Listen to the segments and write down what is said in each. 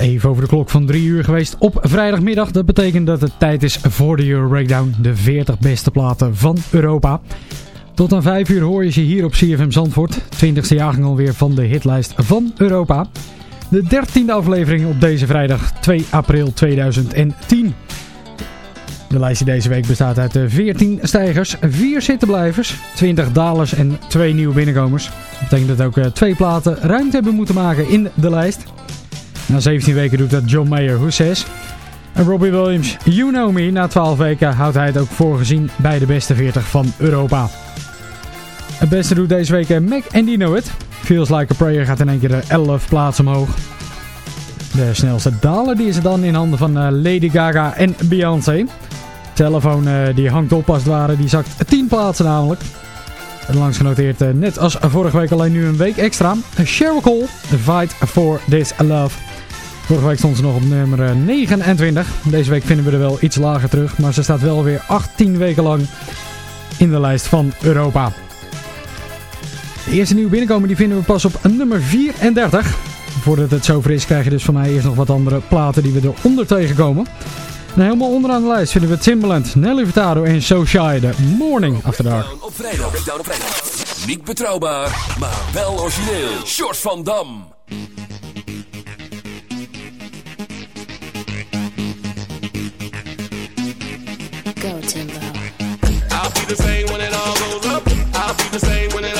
Even over de klok van 3 uur geweest op vrijdagmiddag. Dat betekent dat het tijd is voor de Euro Breakdown. De 40 beste platen van Europa. Tot aan 5 uur hoor je ze hier op CFM Zandvoort. 20e jaargang alweer van de hitlijst van Europa. De 13e aflevering op deze vrijdag 2 april 2010. De lijst deze week bestaat uit eh, 14 stijgers, 4 zittenblijvers, 20 dalers en 2 nieuwe binnenkomers. Dat betekent dat ook eh, twee platen ruimte hebben moeten maken in de lijst. Na 17 weken doet dat John Mayer Who Says. En Robbie Williams, You Know Me. Na 12 weken houdt hij het ook voorgezien bij de beste 40 van Europa. Het beste doet deze week Mac You Know It. Feels Like a Prayer gaat in één keer 11 plaatsen omhoog. De snelste daler die is dan in handen van eh, Lady Gaga en Beyoncé. Telefoon eh, die hangt op als die zakt 10 plaatsen namelijk. En langs genoteerd, eh, net als vorige week alleen nu een week extra. Cheryl Cole, The Fight for This Love. Vorige week stond ze nog op nummer eh, 29. Deze week vinden we er wel iets lager terug. Maar ze staat wel weer 18 weken lang in de lijst van Europa. De eerste nieuwe binnenkomen die vinden we pas op nummer 34. Voordat het zover is krijg je dus van mij eerst nog wat andere platen die we eronder tegenkomen. En helemaal onderaan de lijst vinden we Timbaland, Nelly Furtado en So Shy, The Morning After. Op vrijdag. Op vrijdag. Niet betrouwbaar, maar wel origineel. Short van Dam. I'll be the same when it all goes up. I'll be the same when it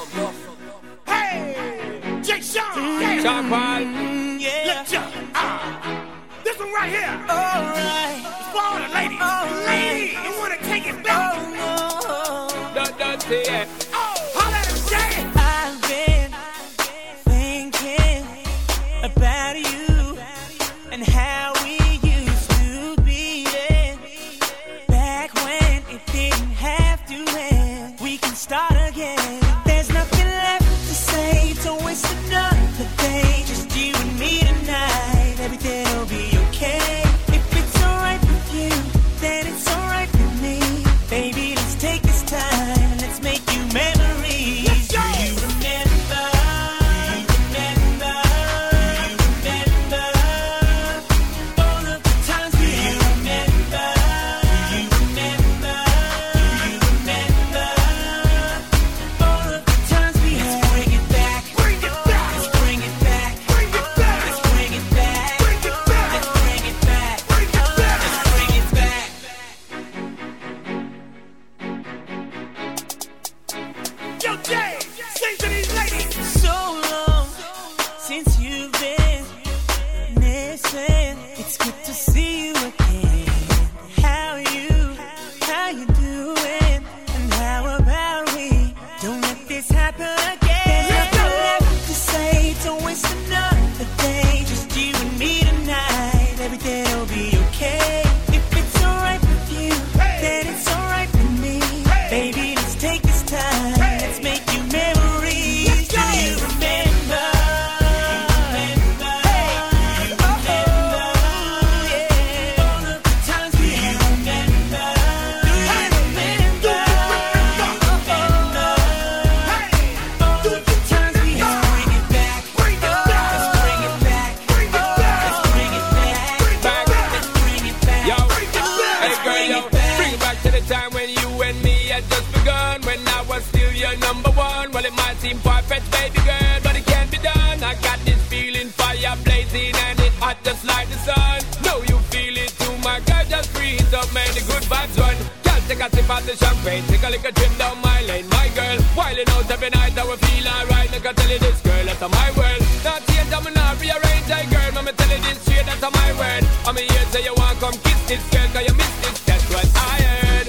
is champagne. Take a little trip down my lane, my girl. Wilding out every night, I will feel alright. Like I tell you this, girl, that's my world. Not change, I'm not rearrange, I girl. Mama tell you this straight, that's my word. I'm here, say you want come kiss this girl, cause you miss this. That's what I heard.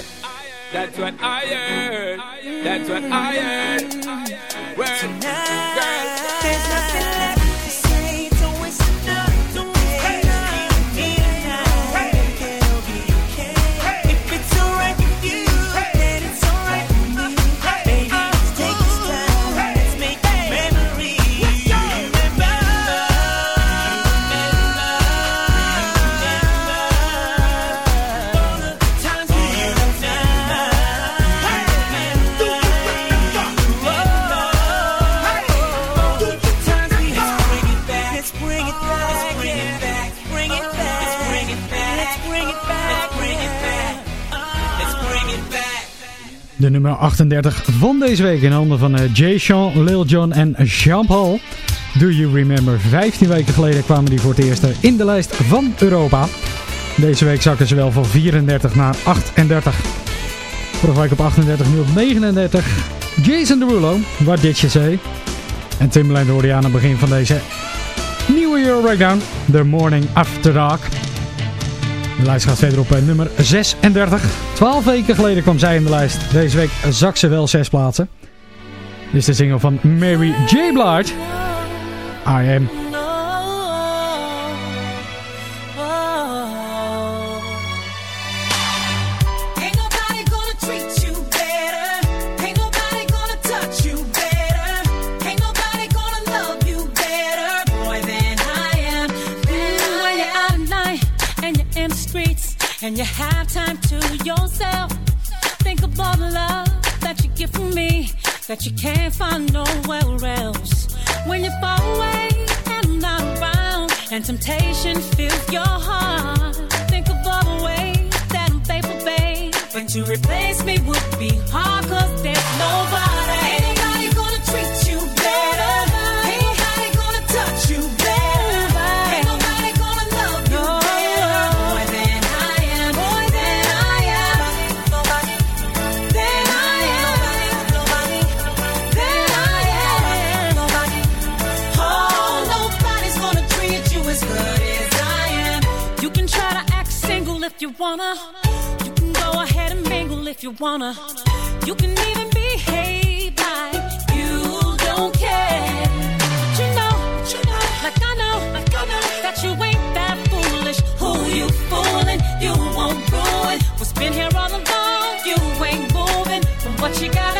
That's what I heard. That's what I heard. 38 van deze week in handen van eh, Jay Sean, Lil Jon en Jean-Paul. Do You Remember? 15 weken geleden kwamen die voor het eerst in de lijst van Europa. Deze week zakken ze wel van 34 naar 38. Vorige week op 38, nu op 39. Jason Derulo, What Did You Say? En Timbaland hoorde je aan het begin van deze nieuwe Euro Breakdown. The Morning After Dark. De lijst gaat verder op eh, nummer 36. 12 weken geleden kwam zij in de lijst. Deze week zak ze wel 6 plaatsen. Dit is de single van Mary J. Blige. I Am. And you have time to yourself, think all the love that you get from me that you can't find nowhere else. When you fall away and I'm not around and temptation fills your heart, think of all the ways that I'm faithful, babe. But to replace me would be hard, cause there's nobody. You wanna. You can even behave like you don't care. But you know, you know, like I know, like I know that you ain't that foolish. Who you fooling? You won't ruin what's been here all along. You ain't moving from what you got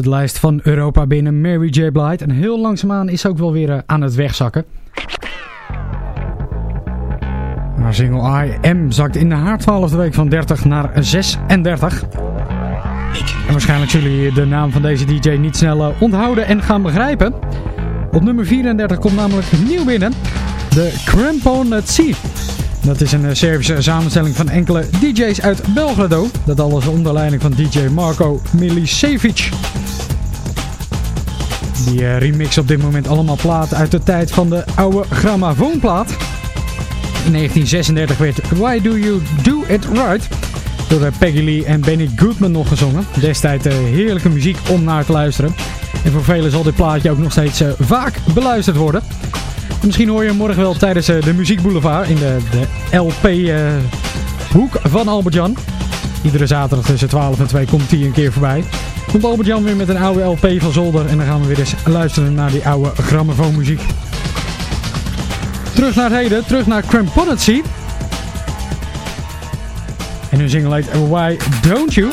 de lijst van Europa binnen, Mary J. Blige. En heel langzaamaan is ze ook wel weer eh, aan het wegzakken. Haar single I Am zakt in haar twaalfde week van 30 naar 36. En waarschijnlijk zullen jullie de naam van deze DJ niet snel eh, onthouden en gaan begrijpen. Op nummer 34 komt namelijk nieuw binnen. De Crampon at Sea. Dat is een eh, Servische samenstelling van enkele DJ's uit Belgrado. Dat alles onder leiding van DJ Marco Milicevic. Die eh, remix op dit moment allemaal platen uit de tijd van de oude grammofoonplaat. In 1936 werd Why Do You Do It Right door eh, Peggy Lee en Benny Goodman nog gezongen. Destijds heerlijke muziek om naar te luisteren. En voor velen zal dit plaatje ook nog steeds vaak beluisterd worden. En misschien hoor je hem morgen wel tijdens eh, de Muziek Boulevard in de, de LP-hoek van Albert Jan. Iedere zaterdag tussen 12 en 2 komt hij een keer voorbij. Komt Albert Jan weer met een oude LP van Zolder en dan gaan we weer eens luisteren naar die oude grammofoonmuziek. Terug naar heden, terug naar Cramponetcy. En hun single heet Why Don't You?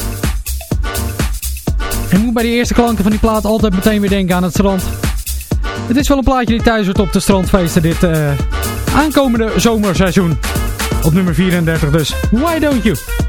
En moet bij die eerste klanken van die plaat altijd meteen weer denken aan het strand. Het is wel een plaatje die thuis wordt op de strandfeesten dit eh, aankomende zomerseizoen. Op nummer 34 dus. Why Don't You? You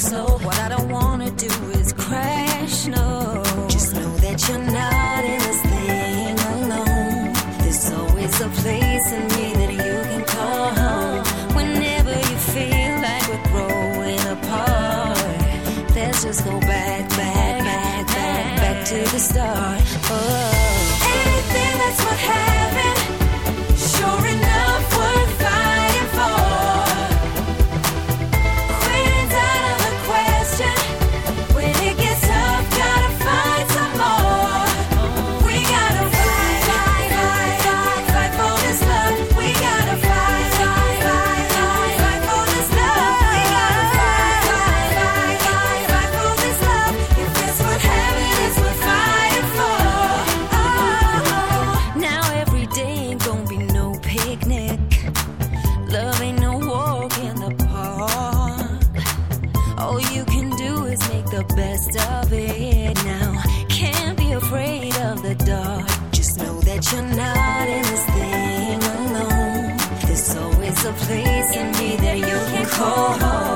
so place in me that you can call home.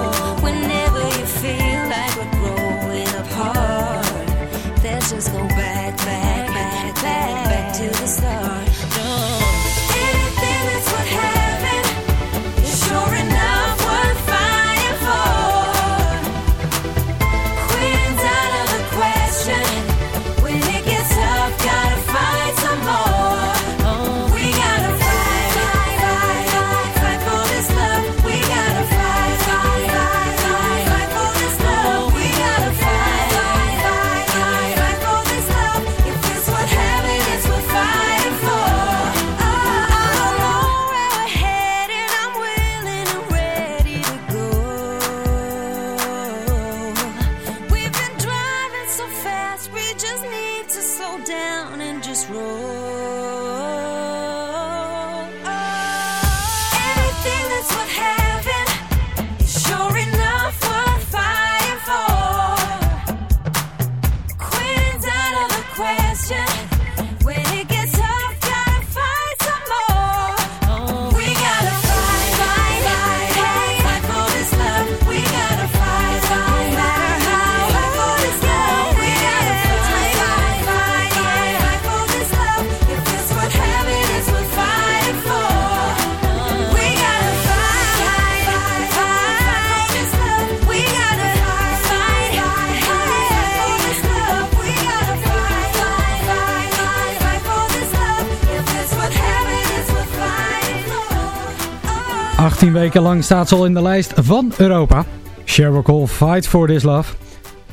Weken lang staat ze al in de lijst van Europa. Sheryl Cole, Fight for This Love.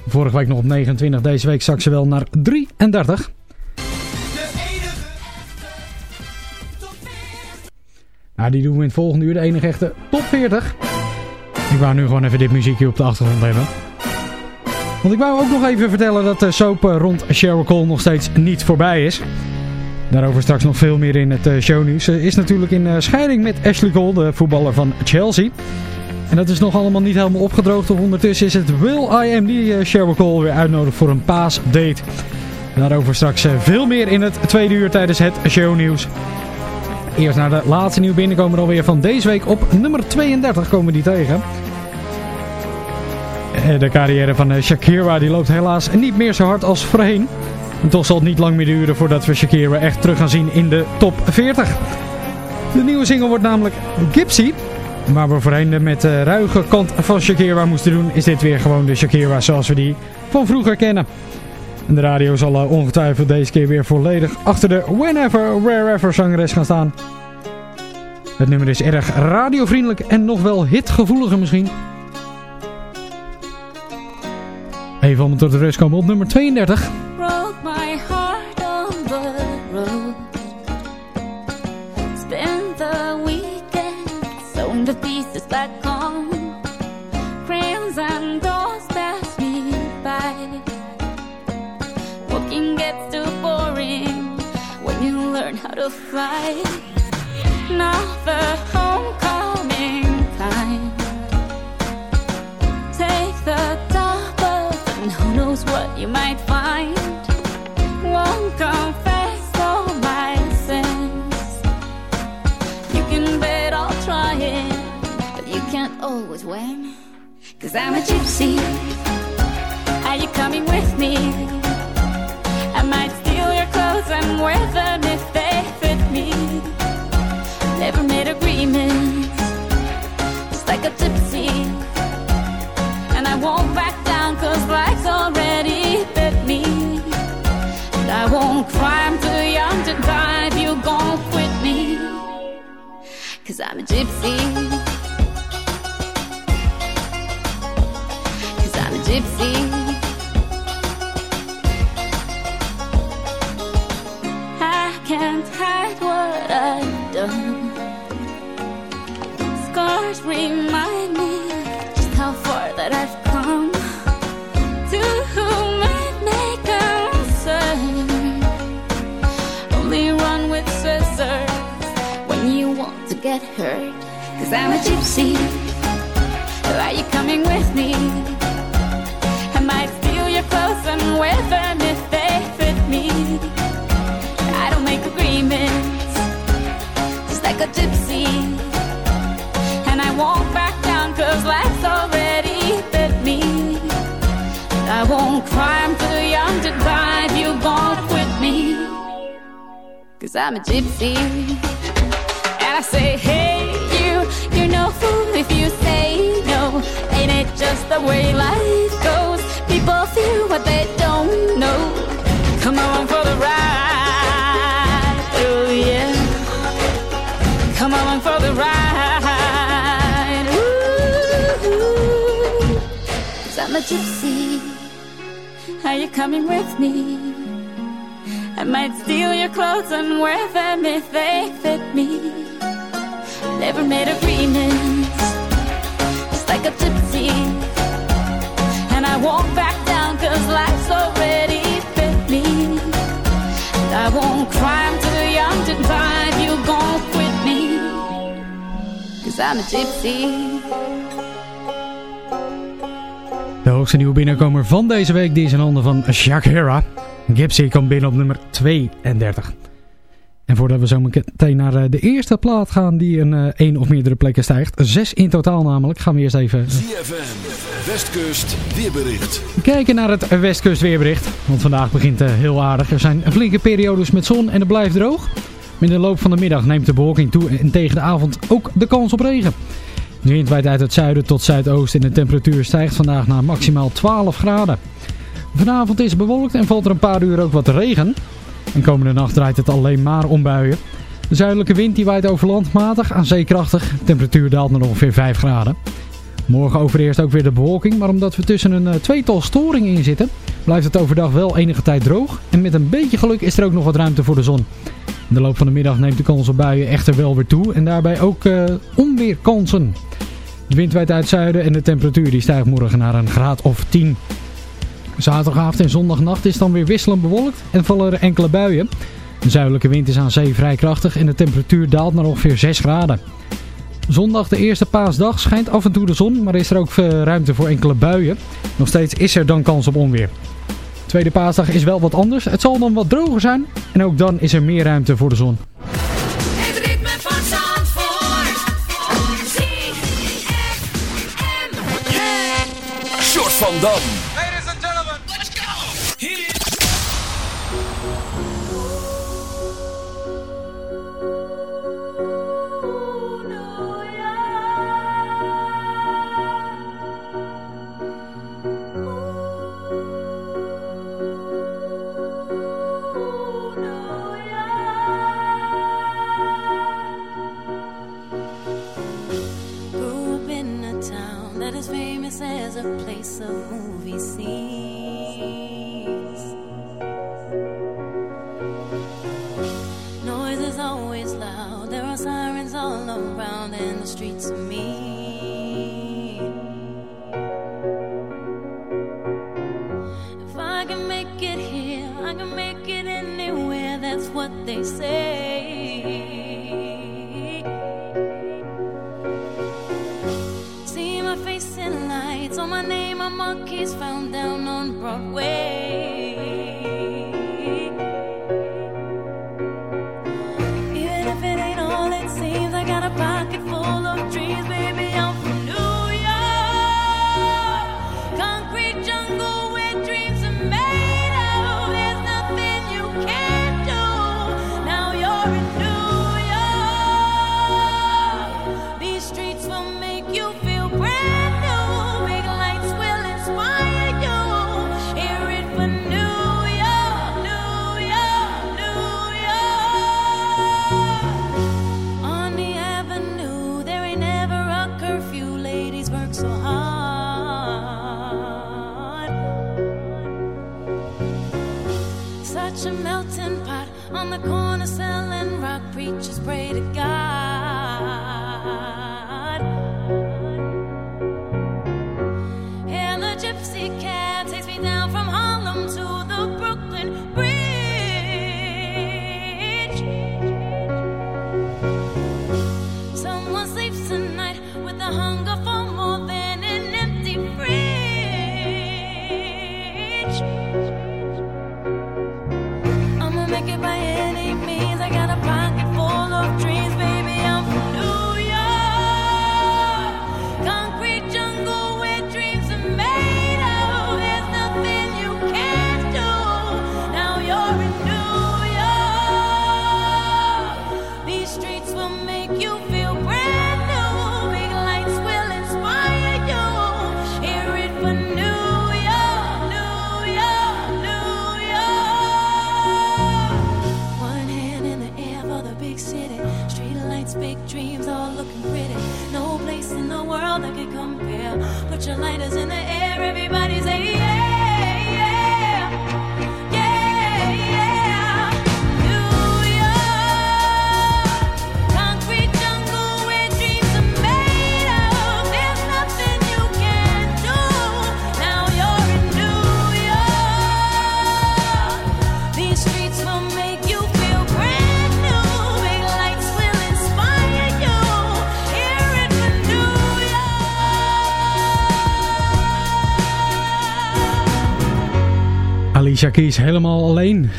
Vorige week nog op 29, deze week zak ze wel naar 33. Nou, die doen we in het volgende uur, de enige echte top 40. Ik wou nu gewoon even dit muziekje op de achtergrond hebben. Want ik wou ook nog even vertellen dat de soap rond Sheryl Cole nog steeds niet voorbij is. Daarover straks nog veel meer in het eh, shownieuws. Ze is natuurlijk in eh, scheiding met Ashley Cole, de voetballer van Chelsea. En dat is nog allemaal niet helemaal opgedroogd. Ondertussen is het Will I Am die eh, Sheryl Cole weer uitnodigt voor een paasdate. Daarover straks veel meer in het tweede uur tijdens het shownieuws. Eerst naar de laatste nieuw binnenkomen alweer van deze week. Op nummer 32 komen die tegen. De carrière van Shakira die loopt helaas niet meer zo hard als voorheen. En toch zal het niet lang meer duren voordat we Shakira echt terug gaan zien in de top 40. De nieuwe single wordt namelijk Gypsy. Waar we voorheen met de ruige kant van Shakira moesten doen, is dit weer gewoon de Shakira zoals we die van vroeger kennen. En de radio zal eh, ongetwijfeld deze keer weer volledig achter de Whenever, Wherever zangeres gaan staan. Het nummer is erg radiovriendelijk en nog wel hitgevoeliger misschien. Even om tot de rust komen op nummer 32. To. Now the homecoming time. Take the top off and who knows what you might find. Won't confess all my sins. You can bet I'll try it, but you can't always win. Cause I'm a gypsy. Are you coming with me? I might steal your clothes and wear them if they. Never made agreements, just like a gypsy. And I won't back down cause life's already bit me. And I won't cry, I'm too young to die if you gon' quit me. Cause I'm a gypsy. Cause I'm a gypsy. Can't hide what I've done stars remind me just how far that I've come. To whom it may concern, only run with scissors when you want to get hurt. Cause I'm a gypsy, are you coming with me? I might steal your clothes and wear them if they fit me. I don't make agreements, just like a gypsy won't back down cause life's already bit me. And I won't cry, I'm too young to die if you won't quit me. Cause I'm a gypsy. And I say, hey, you, you're no fool if you say no. Ain't it just the way life goes? People feel what they don't know. Come along for the ride. Oh, yeah. Come along for the ride. Gypsy. Are you coming with me? I might steal your clothes and wear them if they fit me. Never made agreements, just like a gypsy. And I won't back down cause life's already fit me. And I won't cry, I'm too young to cry you gon' quit me. Cause I'm a gypsy. Hoogste nieuwe binnenkomer van deze week die is in handen van Shakira. Gypsy komt binnen op nummer 32. En voordat we zo meteen naar eh, de eerste plaat gaan die een eh, één of meerdere plekken stijgt, zes in totaal namelijk, gaan we eerst even ZFM, Westkust, weerbericht. kijken naar het Westkust weerbericht. Want vandaag begint heel aardig. Er zijn flinke periodes met zon en het blijft droog. Met de loop van de middag neemt de bewolking toe en tegen de avond ook de kans op regen. De wind waait uit het zuiden tot zuidoosten en de temperatuur stijgt vandaag naar maximaal 12 graden. Vanavond is bewolkt en valt er een paar uur ook wat regen. En komende nacht draait het alleen maar om buien. De zuidelijke wind die waait over land matig aan zeekrachtig. De temperatuur daalt naar ongeveer 5 graden. Morgen overeerst ook weer de bewolking, maar omdat we tussen een eh, tweetal storingen in zitten, blijft het overdag wel enige tijd droog. En met een beetje geluk is er ook nog wat ruimte voor de zon. In de loop van de middag neemt de kans op buien echter wel weer toe en daarbij ook eh, onweerkansen. De wind waait uit zuiden en de temperatuur die stijgt morgen naar een graad of 10. Zaterdagavond en zondagnacht is dan weer wisselend bewolkt en vallen er enkele buien. De zuidelijke wind is aan zee vrij krachtig en de temperatuur daalt naar ongeveer 6 graden. Zondag, de eerste paasdag, schijnt af en toe de zon, maar is er ook eh, ruimte voor enkele buien. Nog steeds is er dan kans op onweer. Tweede paasdag is wel wat anders. Het zal dan wat droger zijn en ook dan is er meer ruimte voor de zon. Het ritme van Zandvoort. Short van Dam. Such a melting pot on the corner selling rock. Preachers pray to God. Alicia Keys helemaal alleen.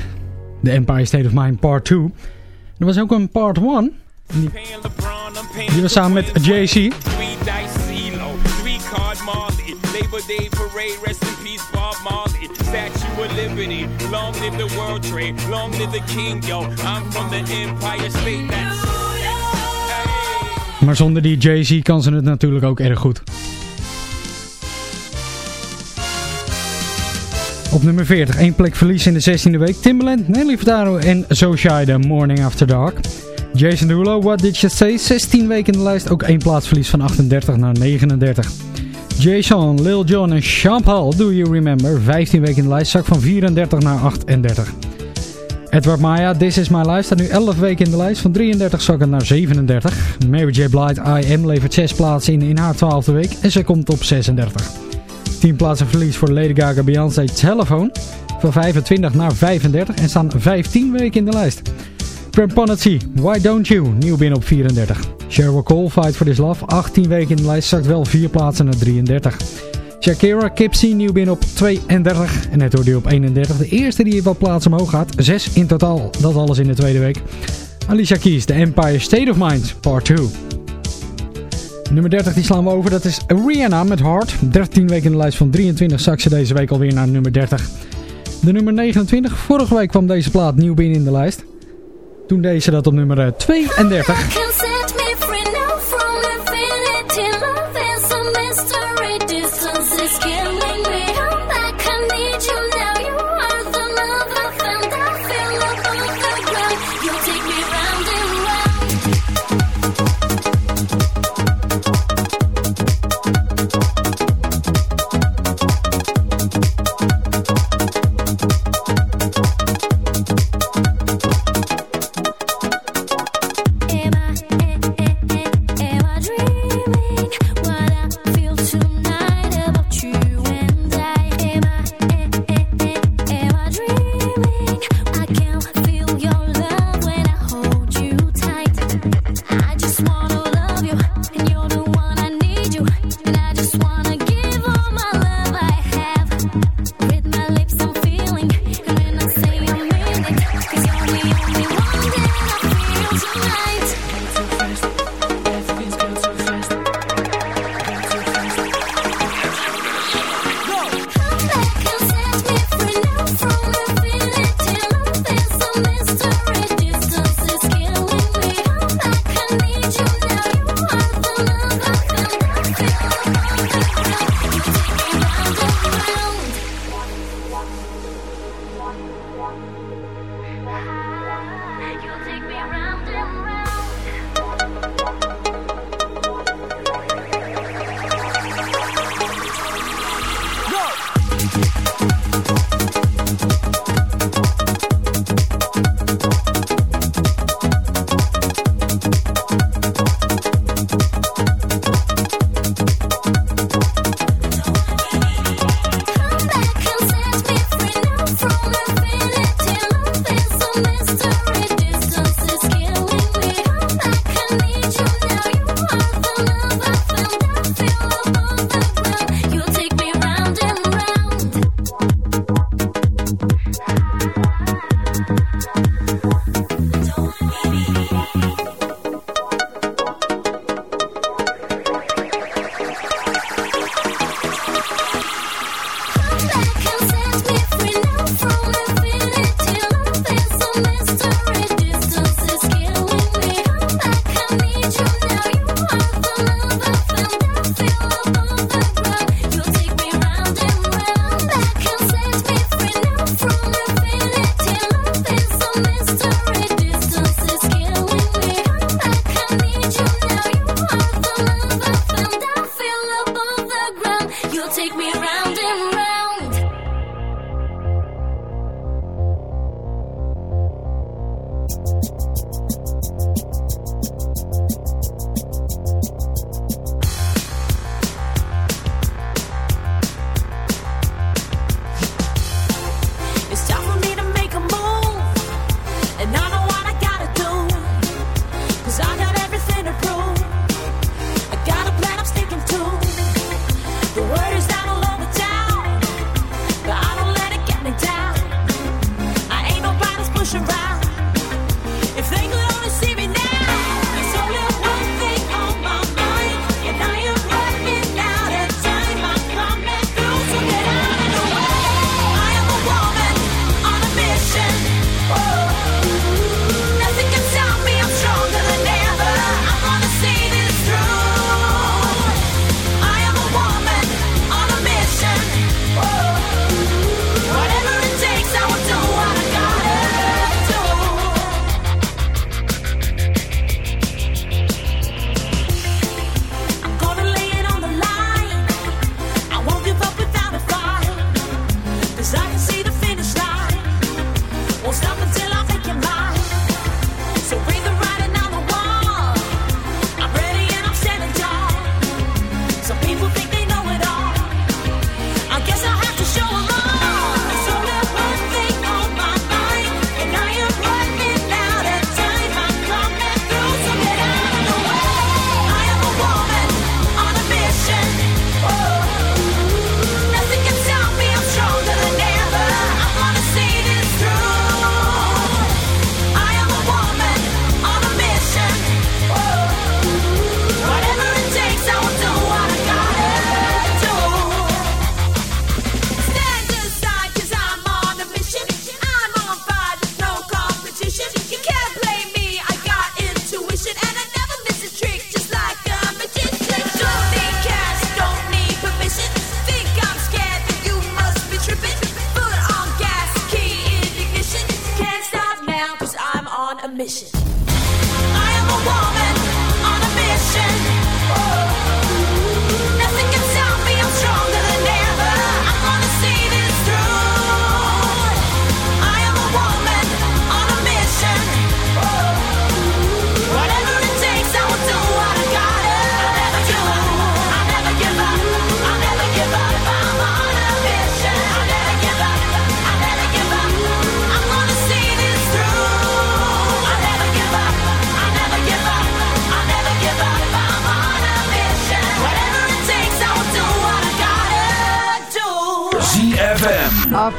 The Empire State of Mind Part 2. Er was ook een Part 1. Die, die was samen met. That's Maar zonder die JC kan ze het natuurlijk ook erg goed. Op nummer 40, één plek verlies in de 16e week. Timbaland, Nelly Furtado en So Shy, The Morning After Dark. Jason Derulo, What Did You Say? 16 weken in de lijst, ook één plaatsverlies van 38 naar 39. Jason, Lil Jon en Sean Paul, Do You Remember? 15 weken in de lijst, zak van 34 naar 38. Edward Maya, This Is My Life, staat nu 11 weken in de lijst, van 33 zakken naar 37. Mary J. Blige, I Am, levert 6 plaatsen in in haar 12e week en ze komt op 36. 10 plaatsen verlies voor Lady Gaga Beyoncé Telephone. Van 25 naar 35 en staan 15 weken in de lijst. Cramponity, Why Don't You, nieuw binnen op 34. Sheryl Cole, Fight For This Love, 18 weken in de lijst, zakt wel 4 plaatsen naar 33. Shakira, Kipsy, nieuw binnen op 32. En net hoorde op 31. De eerste die wat plaatsen omhoog gaat. 6 in totaal, dat alles in de tweede week. Alicia Keys, The Empire State of Mind, Part 2. Nummer 30 die slaan we over, dat is Rihanna met Heart. 13 weken in de lijst van 23 zak ze deze week alweer naar nummer 30. De nummer 29, vorige week kwam deze plaat nieuw binnen in de lijst. Toen deed ze dat op nummer eh, 32.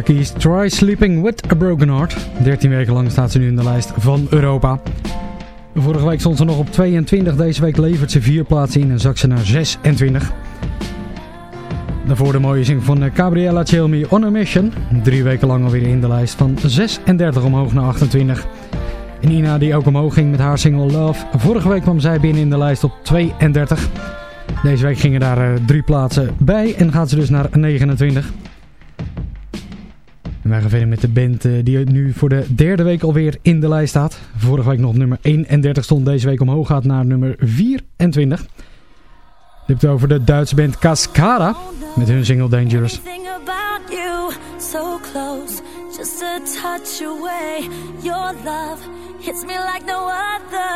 Keys, Try Sleeping With A Broken Heart. 13 weken lang staat ze nu in de lijst van Europa. Vorige week stond ze nog op 22, deze week levert ze vier plaatsen in en zakt ze naar 26. Daarvoor de mooie zing van eh, Gabriella Chelmi On A Mission. Drie weken lang alweer in de lijst van 36 omhoog naar 28. En Ina die ook omhoog ging met haar single Love. Vorige week kwam zij binnen in de lijst op 32. Deze week gingen daar eh, drie plaatsen bij en gaat ze dus naar 29. En wij gaan verder met de band eh, die nu voor de derde week alweer in de lijst staat. Vorige week nog nummer 31 stond, deze week omhoog gaat naar nummer 24. Je hebt het over de Duitse band Cascada met hun single Dangerous. Your love me like no other.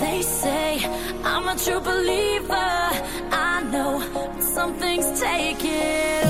They say I'm a true believer. I know some things take it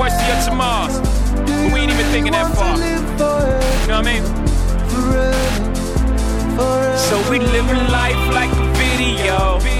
The your tomorrows. But we ain't even thinking that far. You know what I mean? So we living life like a video.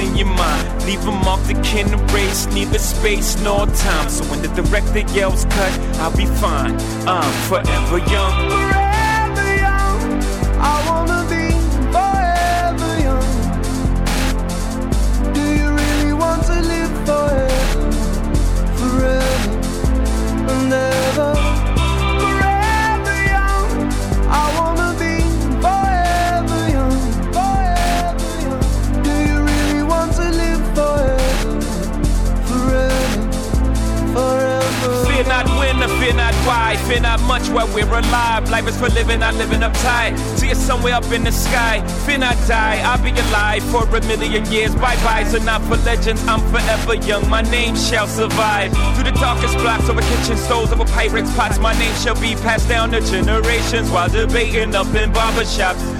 in your mind. Leave them off the can erase, neither space nor time. So when the director yells cut, I'll be fine. I'm forever young. Forever young. I wanna be forever young. Do you really want to live forever? Forever and ever. Fear not much while we're alive. Life is for living, not living uptight. See us somewhere up in the sky. Fear not die. I'll be alive for a million years. Bye byes are not for legends. I'm forever young. My name shall survive. Through the darkest blocks over kitchen stoves, over Pyrex pots. My name shall be passed down to generations while debating up in barbershops.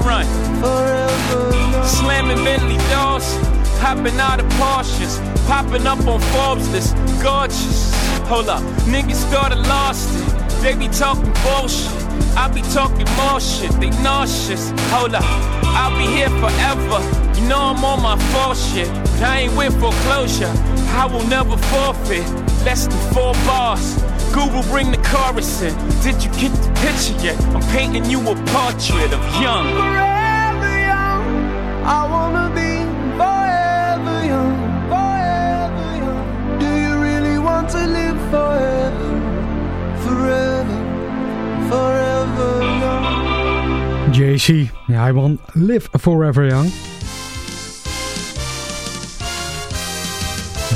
Run. Slamming Bentley doors, hopping out of Porsches, popping up on Forbes list, gorgeous. Hold up, niggas started lost it. They be talking bullshit. I be talking more shit. They nauseous. Hold up, I'll be here forever. You know I'm on my full shit, but I ain't with foreclosure. I will never forfeit. Less than four bars. Google bring the chorus in. Did you get the picture yet? I'm painting you a portrait of young. Forever young. I wanna be forever young. Forever young. Do you really want to live forever? Forever. Forever young. JC, ja, hij won Live Forever Young.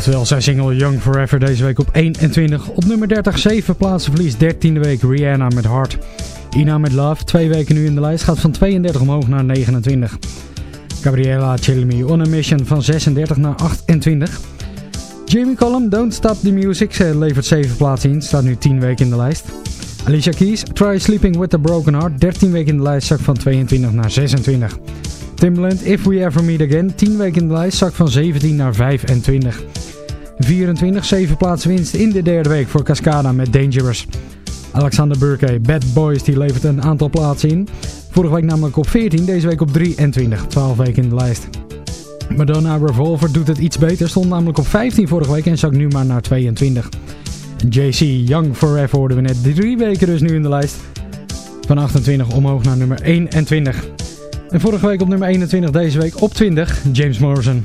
Terwijl zijn single Young Forever deze week op 21. Op nummer 30, 7 plaatsen verlies. 13e week Rihanna met Heart. Ina met Love, twee weken nu in de lijst, gaat van 32 omhoog naar 29. Gabriella Chilmi on a mission van 36 naar 28. Jamie Cullum, Don't Stop the Music, levert 7 plaatsen in, staat nu 10 weken in de lijst. Alicia Keys, Try Sleeping with a Broken Heart, 13 weken in de lijst, zak van 22 naar 26. Timbaland, If We Ever Meet Again, 10 weken in de lijst, zak van 17 naar 25. 24, 7 plaatsen winst in de derde week voor Cascada met Dangerous. Alexander Burke, Bad Boys, die levert een aantal plaatsen in. Vorige week namelijk op 14, deze week op 23, 12 weken in de lijst. Madonna Revolver doet het iets beter, stond namelijk op 15 vorige week en zak nu maar naar 22. JC Young Forever hoorden we net drie weken dus nu in de lijst. Van 28 omhoog naar nummer 21. En vorige week op nummer 21, deze week op 20, James Morrison.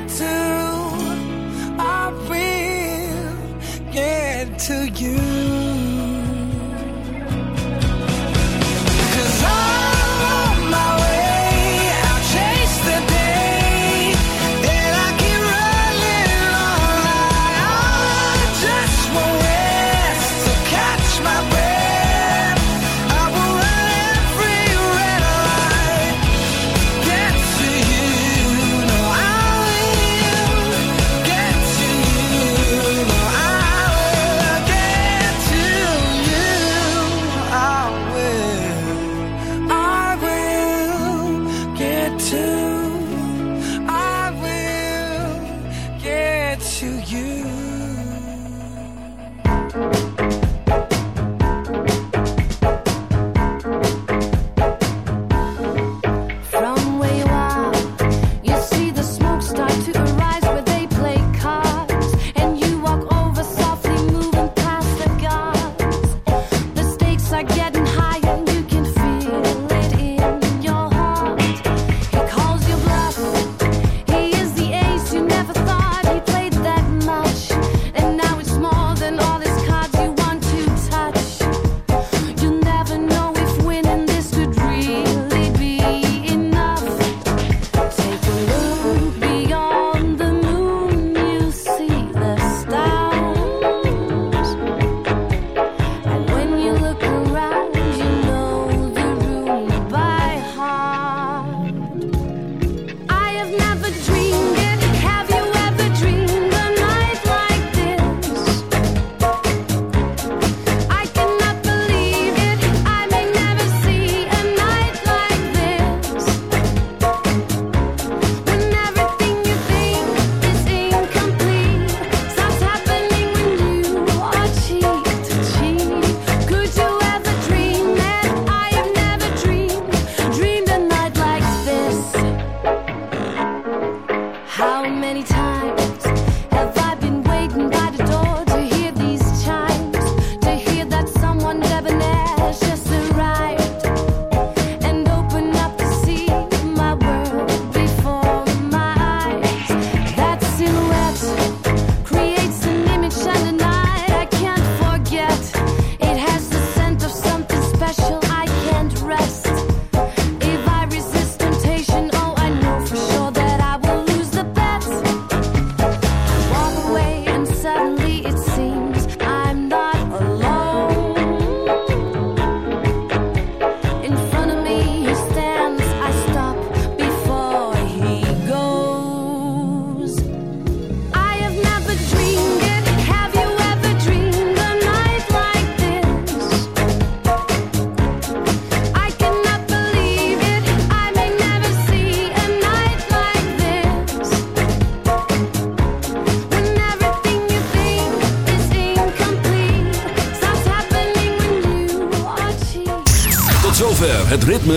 get to, I will get to you.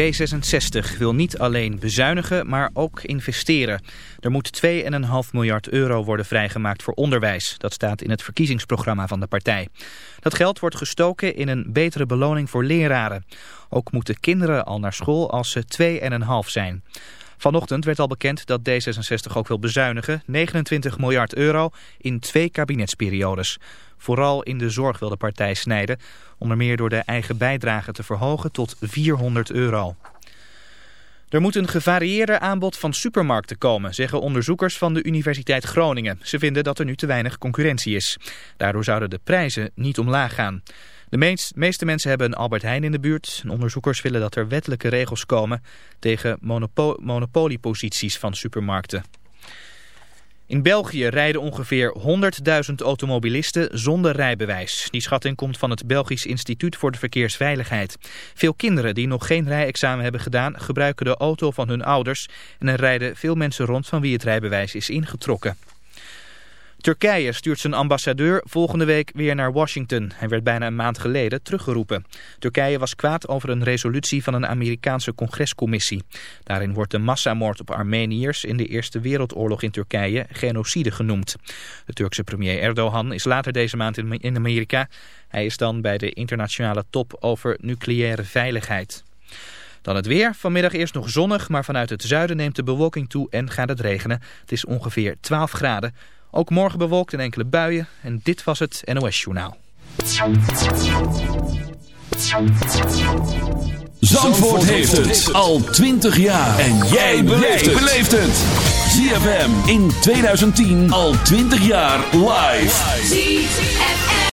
D66 wil niet alleen bezuinigen, maar ook investeren. Er moet 2,5 miljard euro worden vrijgemaakt voor onderwijs. Dat staat in het verkiezingsprogramma van de partij. Dat geld wordt gestoken in een betere beloning voor leraren. Ook moeten kinderen al naar school als ze 2,5 zijn. Vanochtend werd al bekend dat D66 ook wil bezuinigen. 29 miljard euro in twee kabinetsperiodes. Vooral in de zorg wil de partij snijden. Onder meer door de eigen bijdrage te verhogen tot 400 euro. Er moet een gevarieerder aanbod van supermarkten komen, zeggen onderzoekers van de Universiteit Groningen. Ze vinden dat er nu te weinig concurrentie is. Daardoor zouden de prijzen niet omlaag gaan. De meest- meeste mensen hebben een Albert Heijn in de buurt. Onderzoekers willen dat er wettelijke regels komen tegen monopo monopolieposities van supermarkten. In België rijden ongeveer 100.000 automobilisten zonder rijbewijs. Die schatting komt van het Belgisch Instituut voor de Verkeersveiligheid. Veel kinderen die nog geen rijexamen hebben gedaan gebruiken de auto van hun ouders. En er rijden veel mensen rond van wie het rijbewijs is ingetrokken. Turkije stuurt zijn ambassadeur volgende week weer naar Washington. Hij werd bijna een maand geleden teruggeroepen. Turkije was kwaad over een resolutie van een Amerikaanse congrescommissie. Daarin wordt de massamoord op Armeniërs in de Eerste Wereldoorlog in Turkije genocide genoemd. De Turkse premier Erdogan is later deze maand in Amerika. Hij is dan bij de internationale top over nucleaire veiligheid. Dan het weer. Vanmiddag eerst nog zonnig, maar vanuit het zuiden neemt de bewolking toe en gaat het regenen. Het is ongeveer 12 graden. Ook morgen bewolkt en enkele buien. En dit was het NOS Journaal. Zandvoort heeft het al 20 jaar. En jij beleeft het. ZFM in 2010 al 20 jaar live.